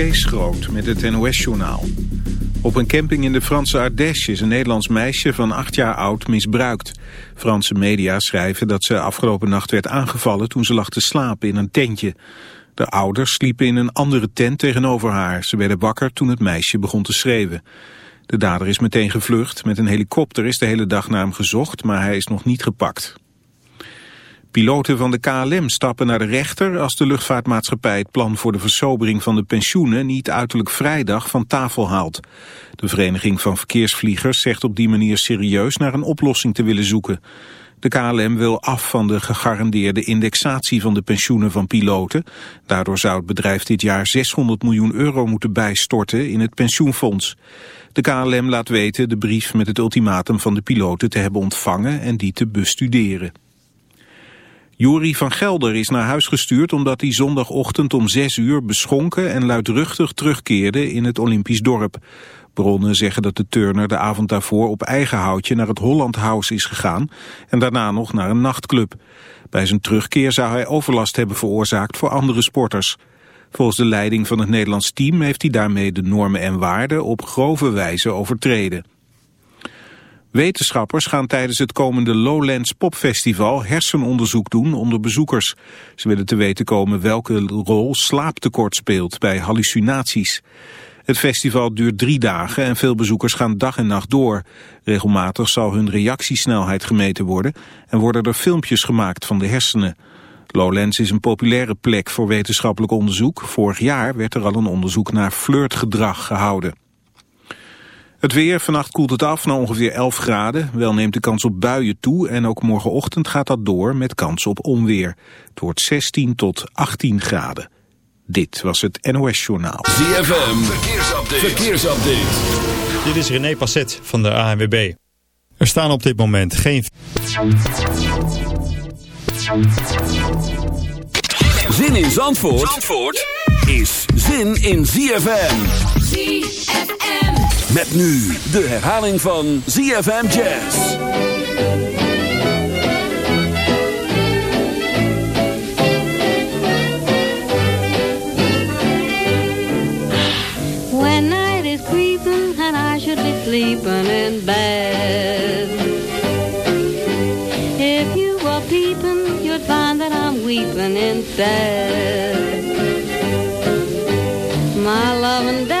Kees Groot met het NOS-journaal. Op een camping in de Franse Ardèche is een Nederlands meisje van acht jaar oud misbruikt. Franse media schrijven dat ze afgelopen nacht werd aangevallen toen ze lag te slapen in een tentje. De ouders sliepen in een andere tent tegenover haar. Ze werden wakker toen het meisje begon te schreeuwen. De dader is meteen gevlucht. Met een helikopter is de hele dag naar hem gezocht, maar hij is nog niet gepakt. Piloten van de KLM stappen naar de rechter als de luchtvaartmaatschappij het plan voor de versobering van de pensioenen niet uiterlijk vrijdag van tafel haalt. De Vereniging van Verkeersvliegers zegt op die manier serieus naar een oplossing te willen zoeken. De KLM wil af van de gegarandeerde indexatie van de pensioenen van piloten. Daardoor zou het bedrijf dit jaar 600 miljoen euro moeten bijstorten in het pensioenfonds. De KLM laat weten de brief met het ultimatum van de piloten te hebben ontvangen en die te bestuderen. Jori van Gelder is naar huis gestuurd omdat hij zondagochtend om 6 uur beschonken en luidruchtig terugkeerde in het Olympisch dorp. Bronnen zeggen dat de turner de avond daarvoor op eigen houtje naar het Holland House is gegaan en daarna nog naar een nachtclub. Bij zijn terugkeer zou hij overlast hebben veroorzaakt voor andere sporters. Volgens de leiding van het Nederlands team heeft hij daarmee de normen en waarden op grove wijze overtreden. Wetenschappers gaan tijdens het komende Lowlands Popfestival hersenonderzoek doen onder bezoekers. Ze willen te weten komen welke rol slaaptekort speelt bij hallucinaties. Het festival duurt drie dagen en veel bezoekers gaan dag en nacht door. Regelmatig zal hun reactiesnelheid gemeten worden en worden er filmpjes gemaakt van de hersenen. Lowlands is een populaire plek voor wetenschappelijk onderzoek. Vorig jaar werd er al een onderzoek naar flirtgedrag gehouden. Het weer, vannacht koelt het af naar ongeveer 11 graden. Wel neemt de kans op buien toe en ook morgenochtend gaat dat door met kans op onweer. Het wordt 16 tot 18 graden. Dit was het NOS Journaal. ZFM, verkeersupdate. verkeersupdate. Dit is René Passet van de ANWB. Er staan op dit moment geen... Zin in Zandvoort, Zandvoort is zin in ZFM. ZFM. Met nu de herhaling van ZFM Jazz. When night is creeping and I should be sleeping in bed. If you were peeping, you'd find that I'm weeping instead. My his baby again.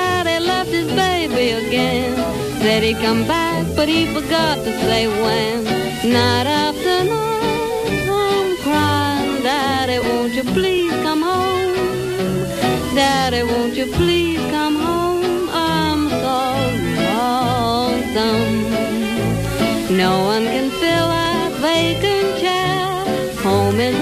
Said he'd come back, but he forgot to say when. Night after night, I'm crying, Daddy, won't you please come home? Daddy, won't you please come home? I'm so lonesome. No one can fill that vacant chair. Home isn't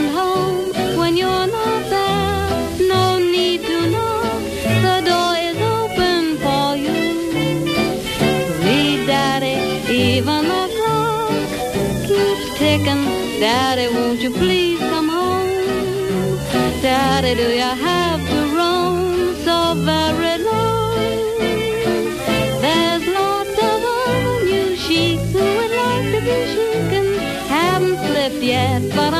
Daddy, won't you please come home? Daddy, do you have to roam so very long? There's lots of other new sheiks who would like to be chic haven't slipped yet, but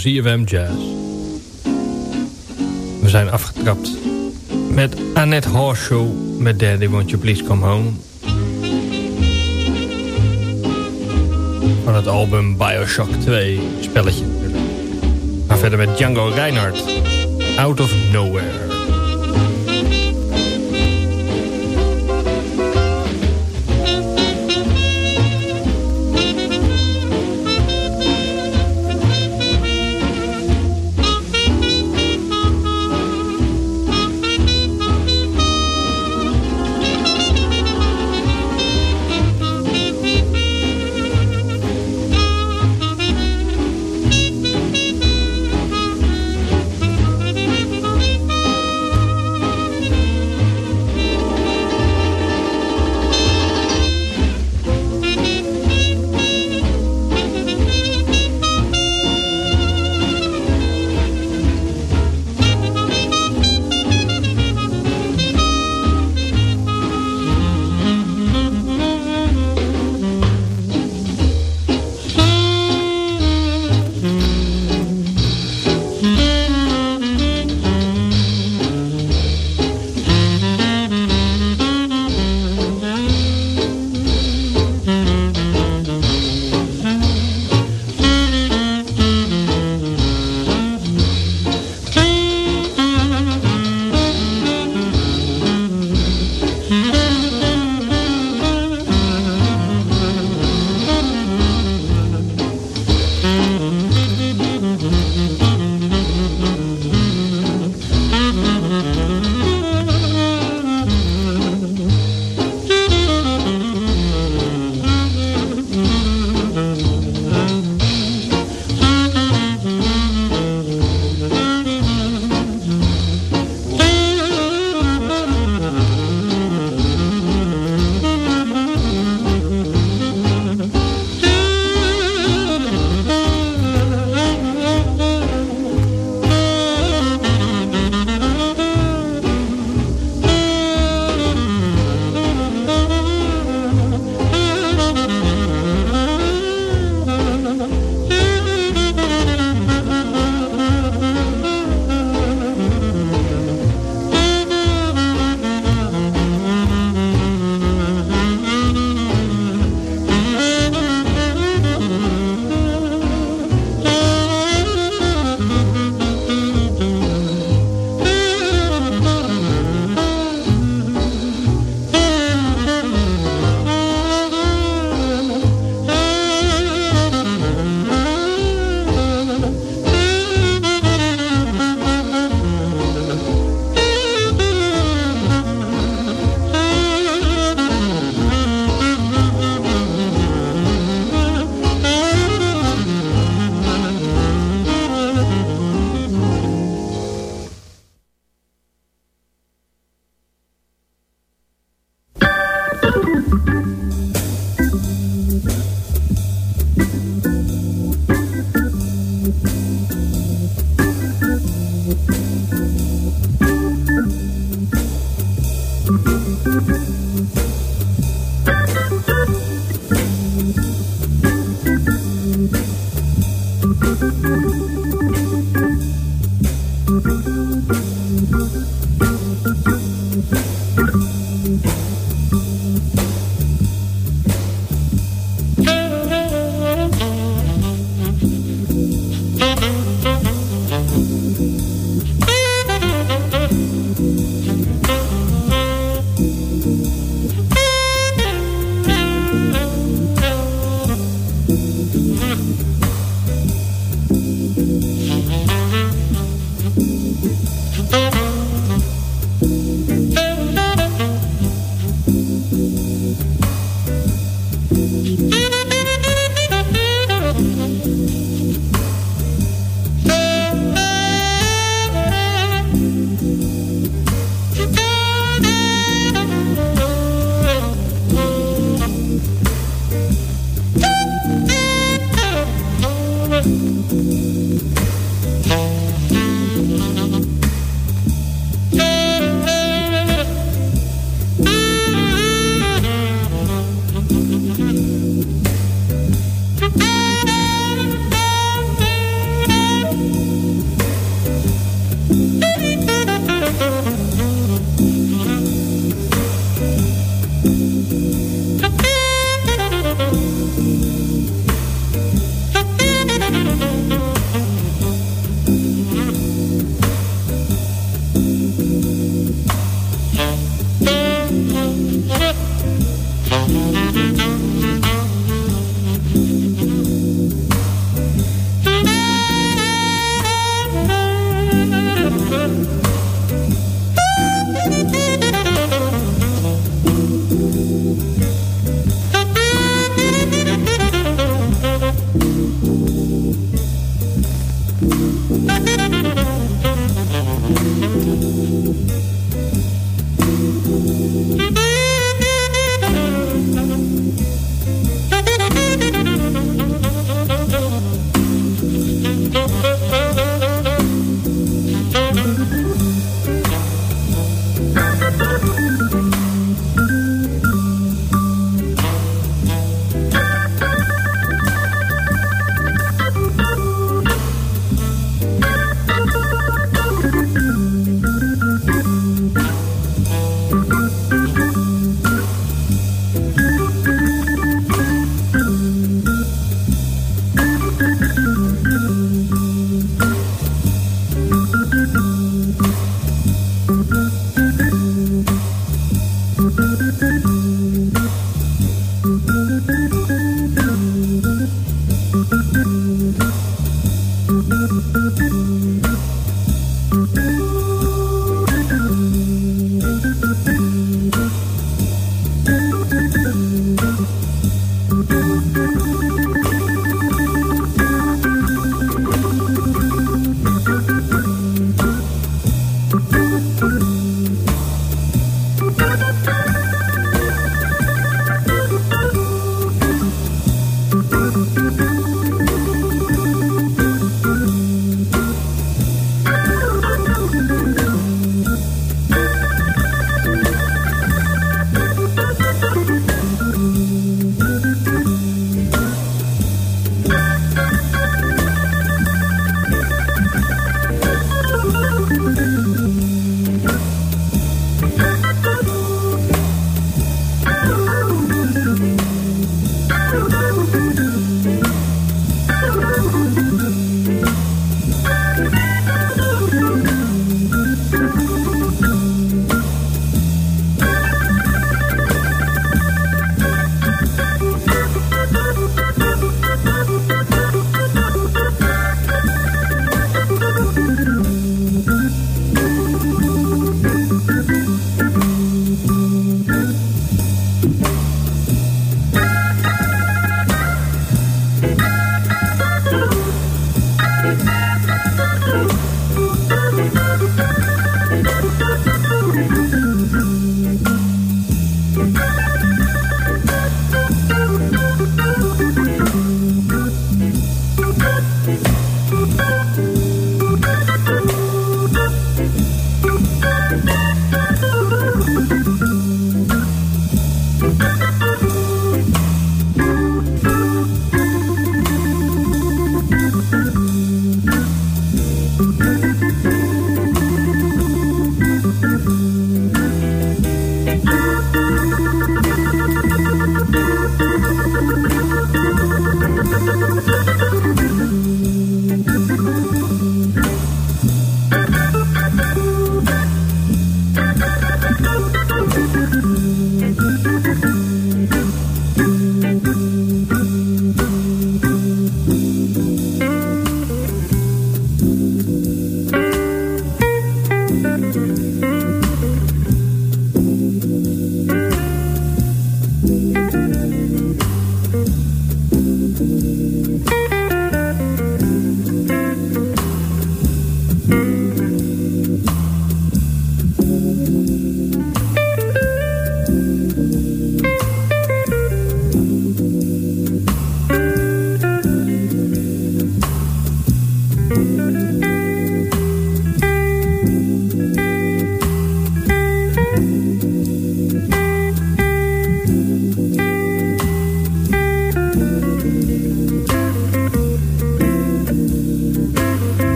ZFM Jazz. We zijn afgetrapt met Annette Horseshow met Daddy Won't You Please Come Home. Van het album Bioshock 2, spelletje. Maar verder met Django Reinhardt, Out of Nowhere.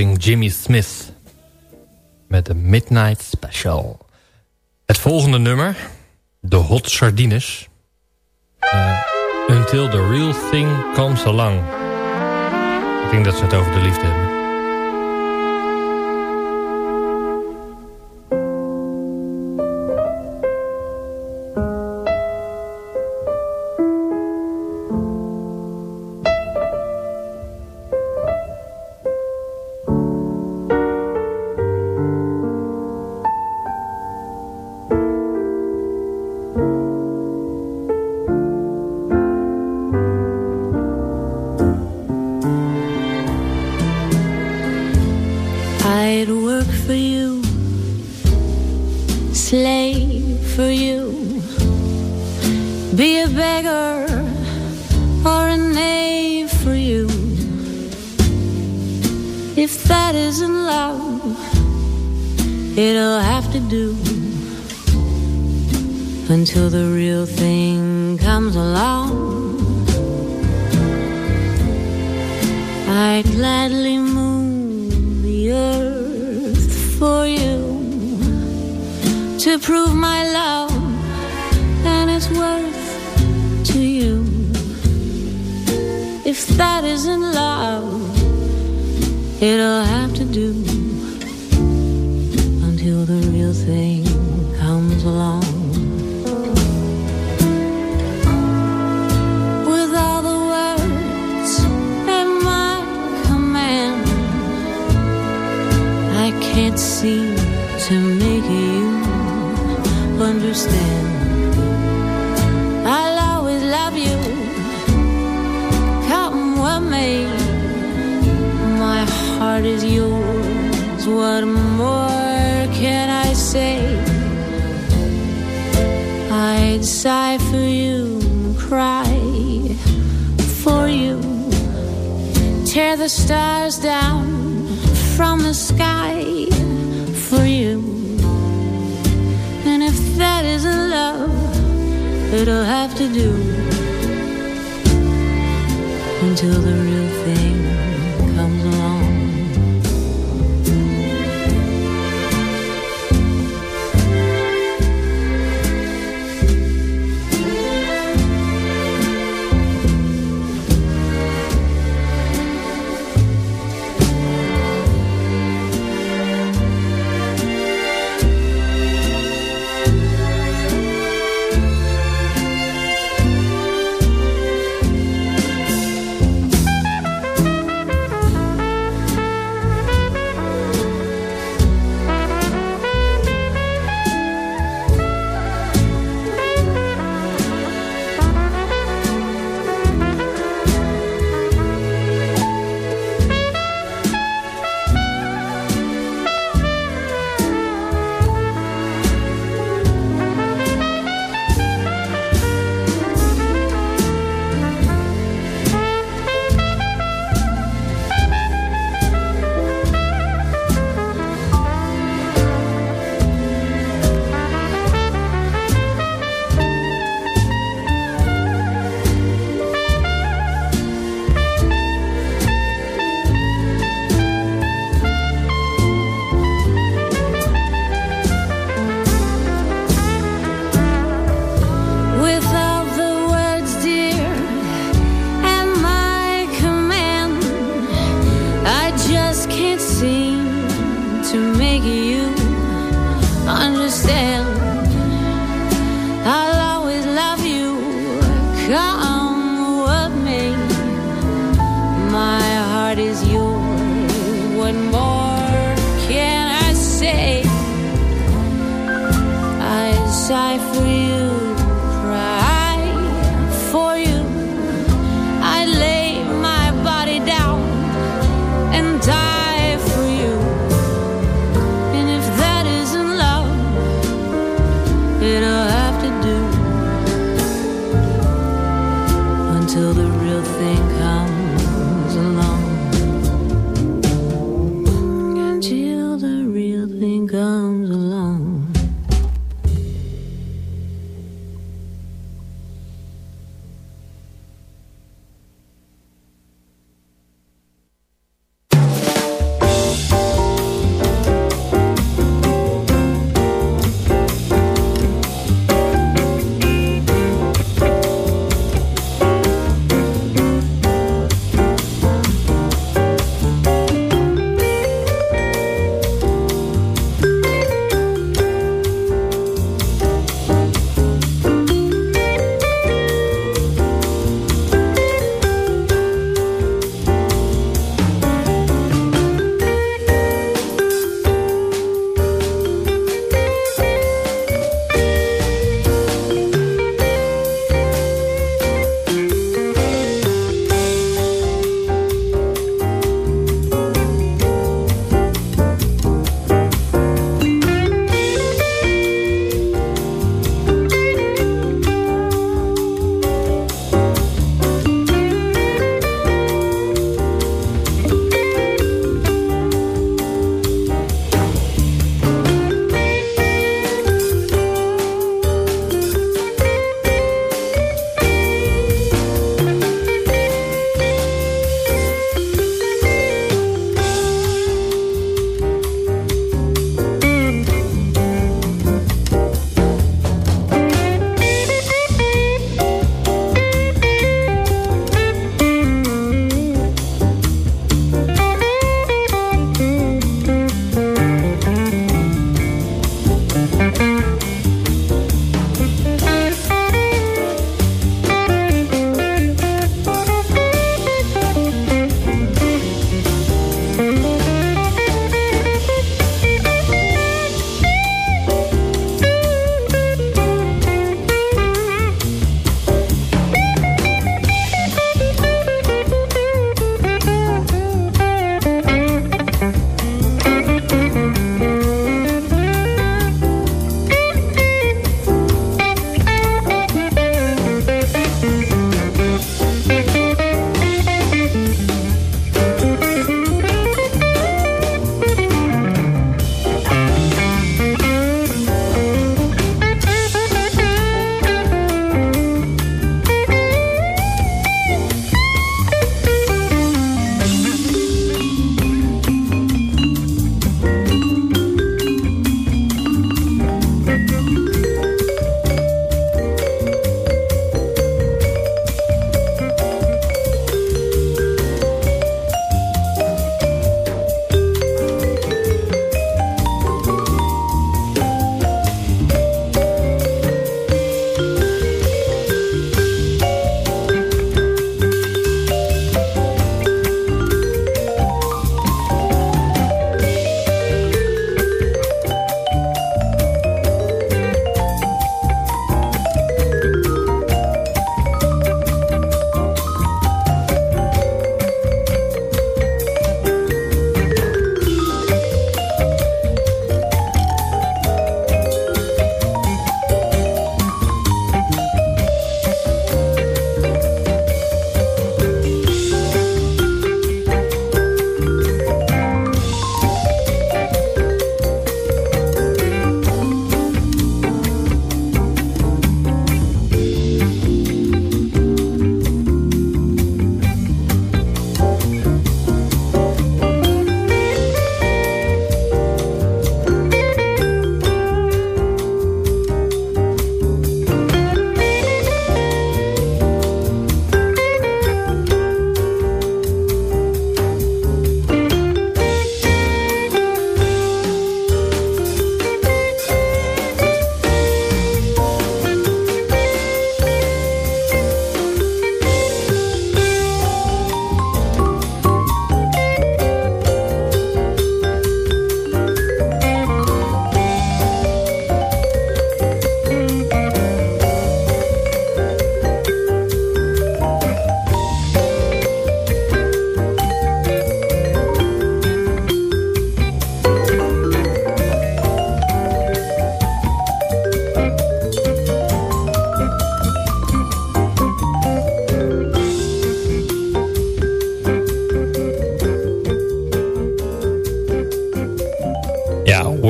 Jimmy Smith. Met de Midnight Special. Het volgende nummer. De Hot Sardines. Uh, Until the Real Thing Comes Along. Ik denk dat ze het over de liefde hebben. The stars down from the sky for you. And if that isn't love, it'll have to do until the real thing time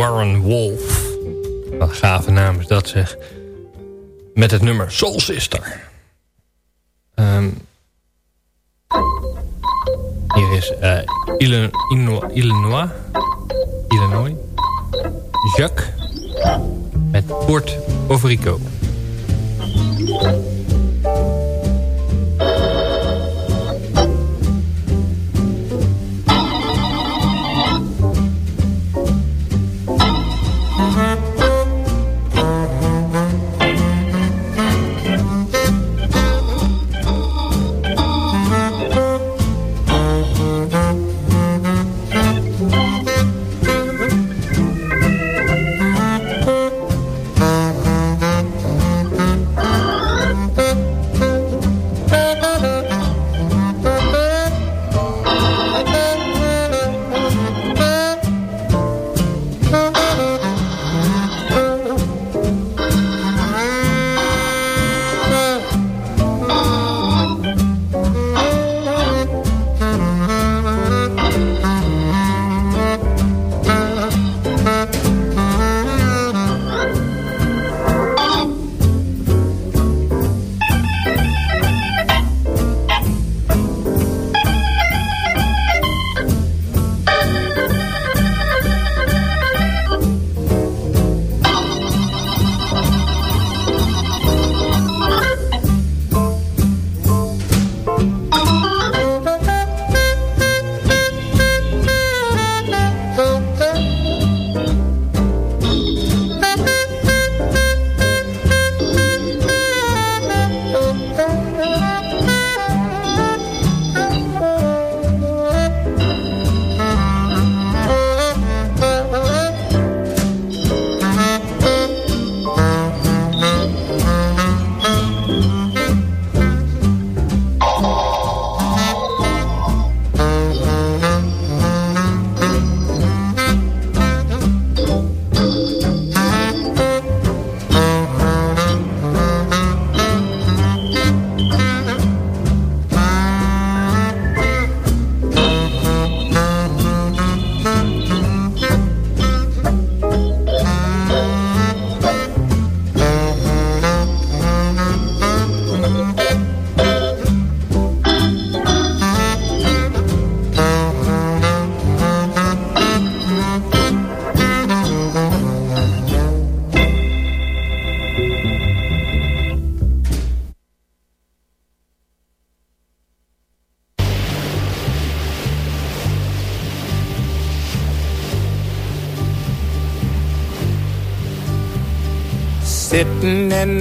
Warren Wolf. Wat gave naam is dat zeg. Met het nummer Soul Sister. Ehm, hier is uh, Illinois, Illinois, Illinois, Jacques met Port of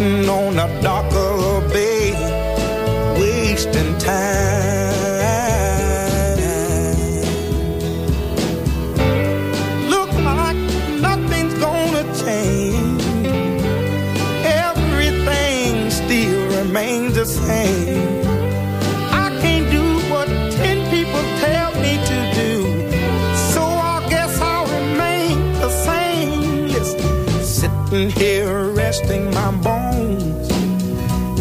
sitting on the dock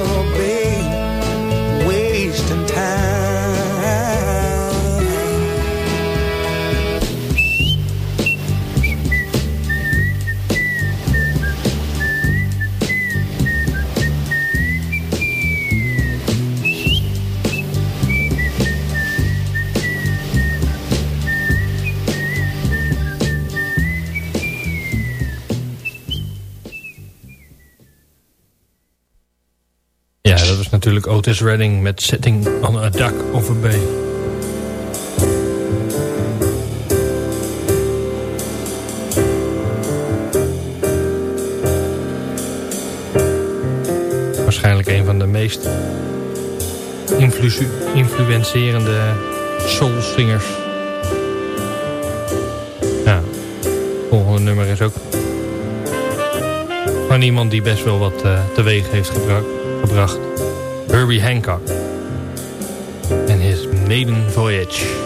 bay, Is natuurlijk Otis Redding met Sitting on a Duck a Bay. Waarschijnlijk een van de meest influ influencerende soulsingers. Ja, volgende nummer is ook van iemand die best wel wat eh, teweeg heeft gebracht. Herbie Hancock. En his maiden voyage.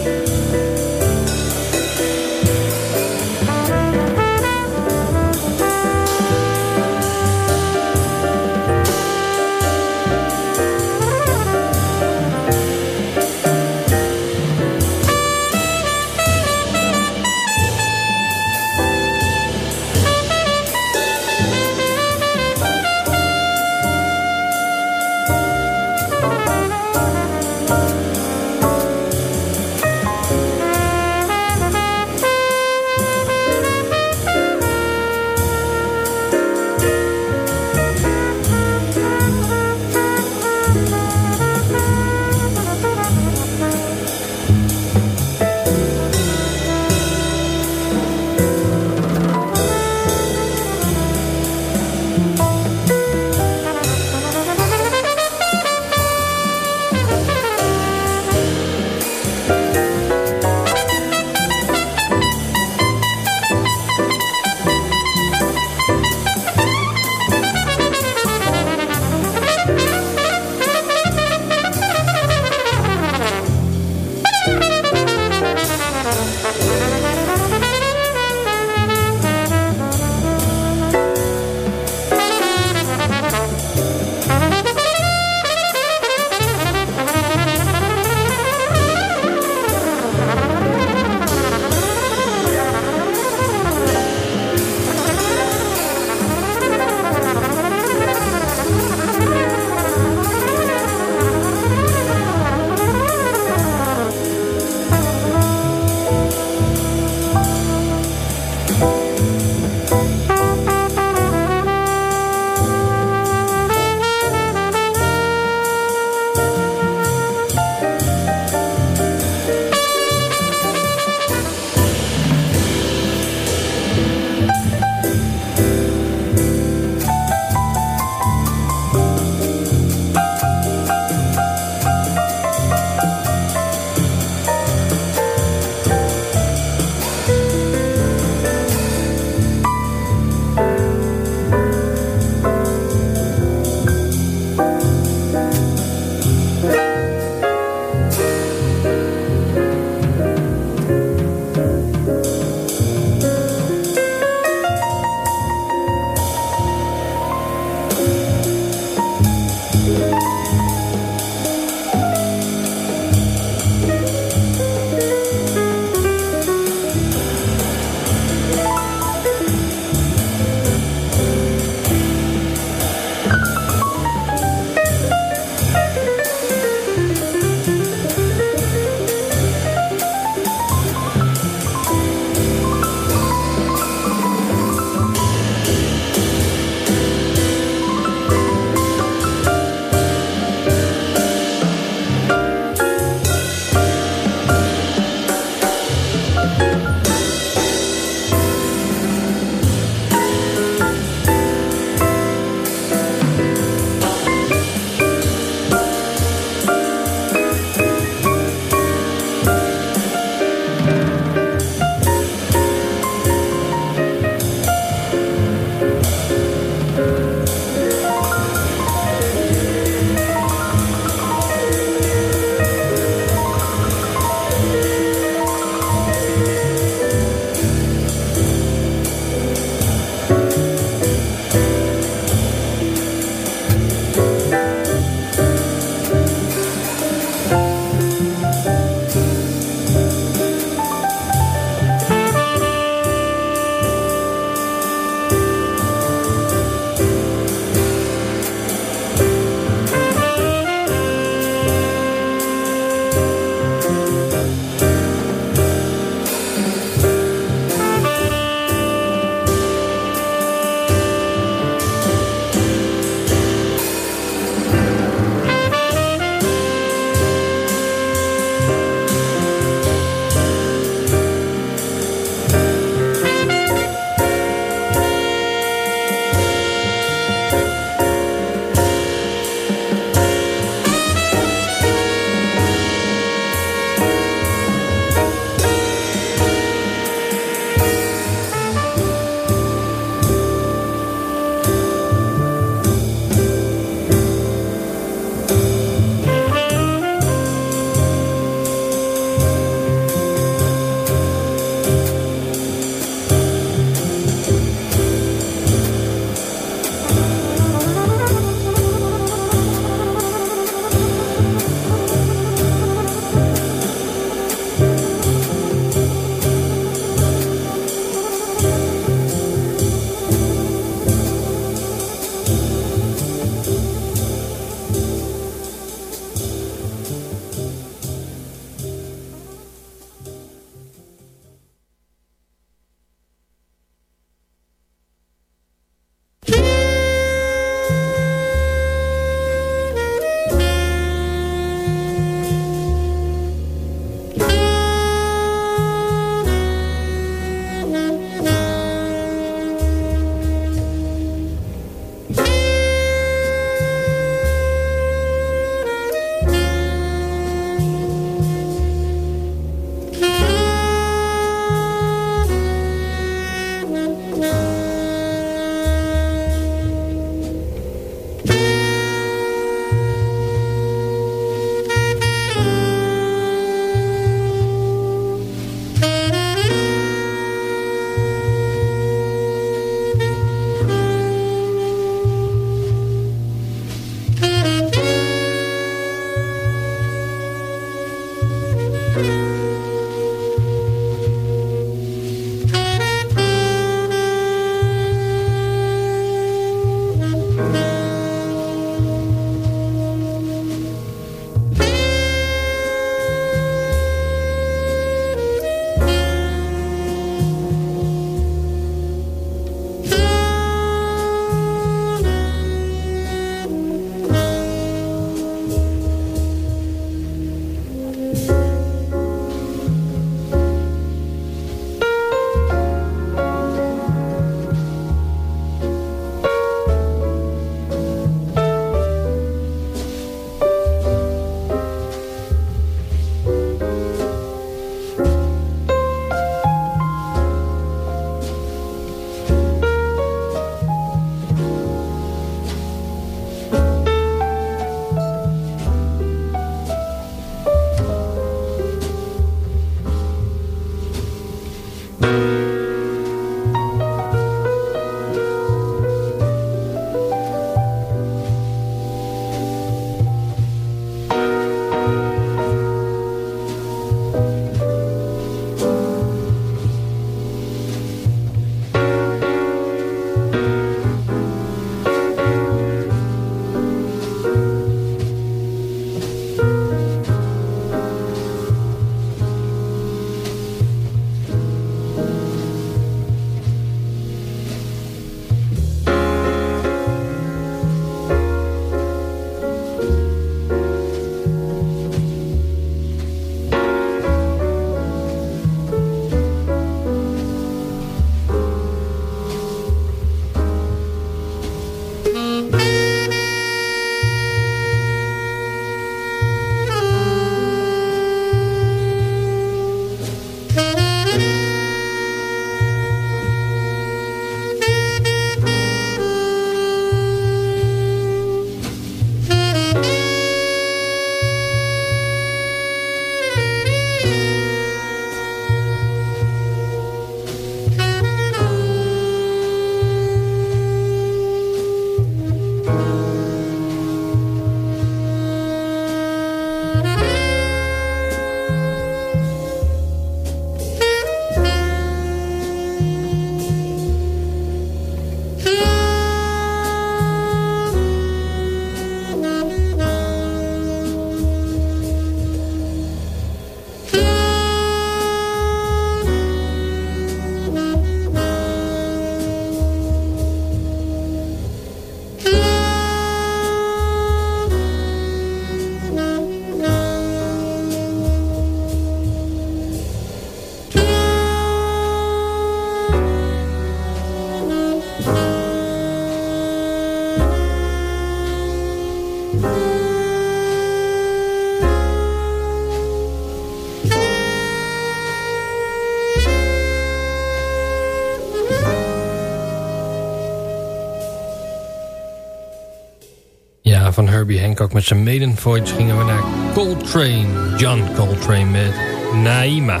Hancock met zijn Maiden Voyage gingen we naar Coltrane. John Coltrane met Naima.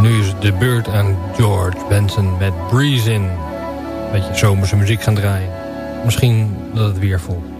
Nu is de beurt aan George Benson met Breeze In. Beetje zomerse muziek gaan draaien. Misschien dat het weer volgt.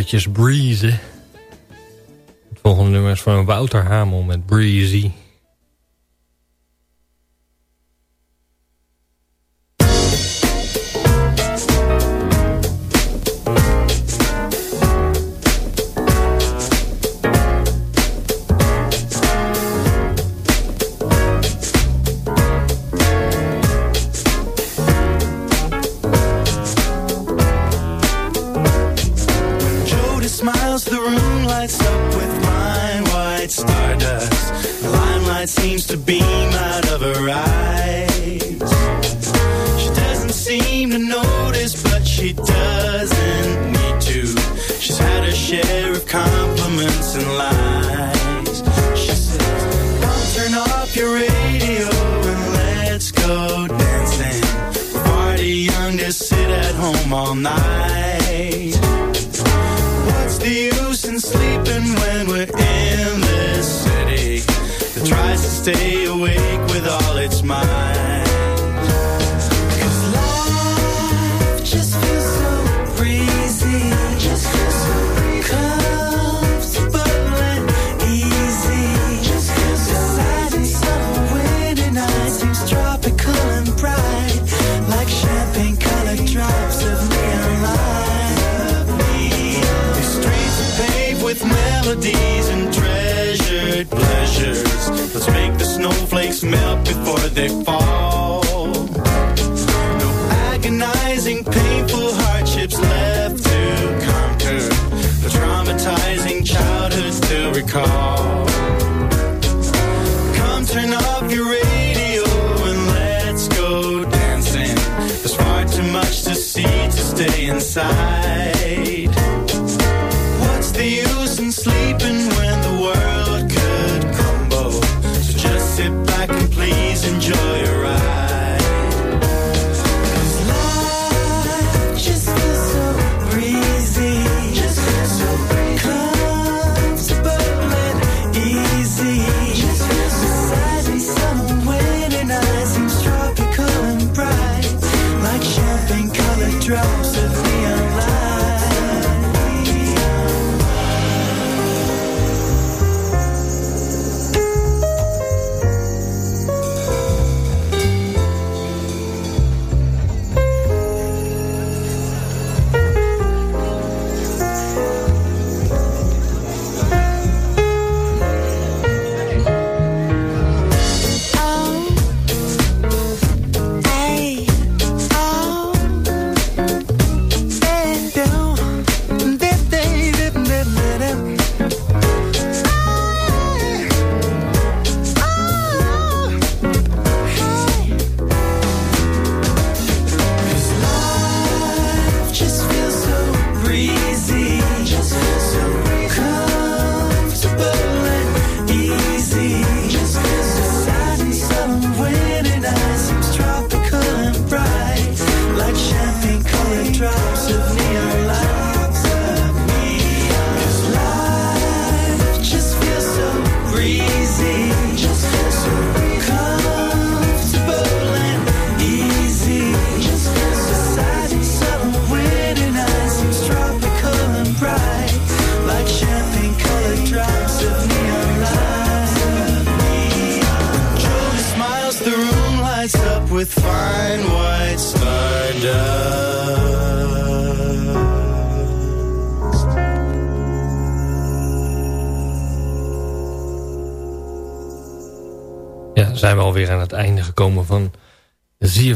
Eventjes breezen. Het volgende nummer is van Wouter Hamel met Breezy. your radio and let's go dancing. Party young, to sit at home all night. What's the use in sleeping when we're in this city that tries to stay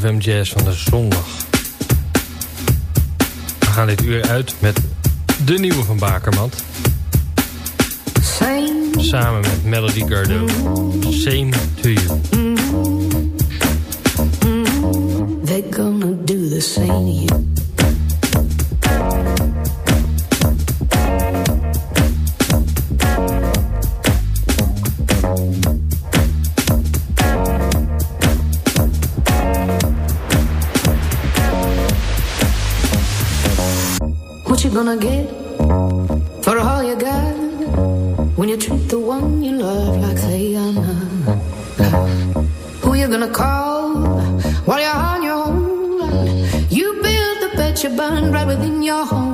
ZFM Jazz van de zondag. We gaan dit uur uit met de nieuwe van Bakermat. Samen met Melody Gardot. Same to you. They're gonna do the same to you. Gonna get for all you got when you treat the one you love like Sayana? Who you gonna call while you're on your own? You build the bed you burn right within your home.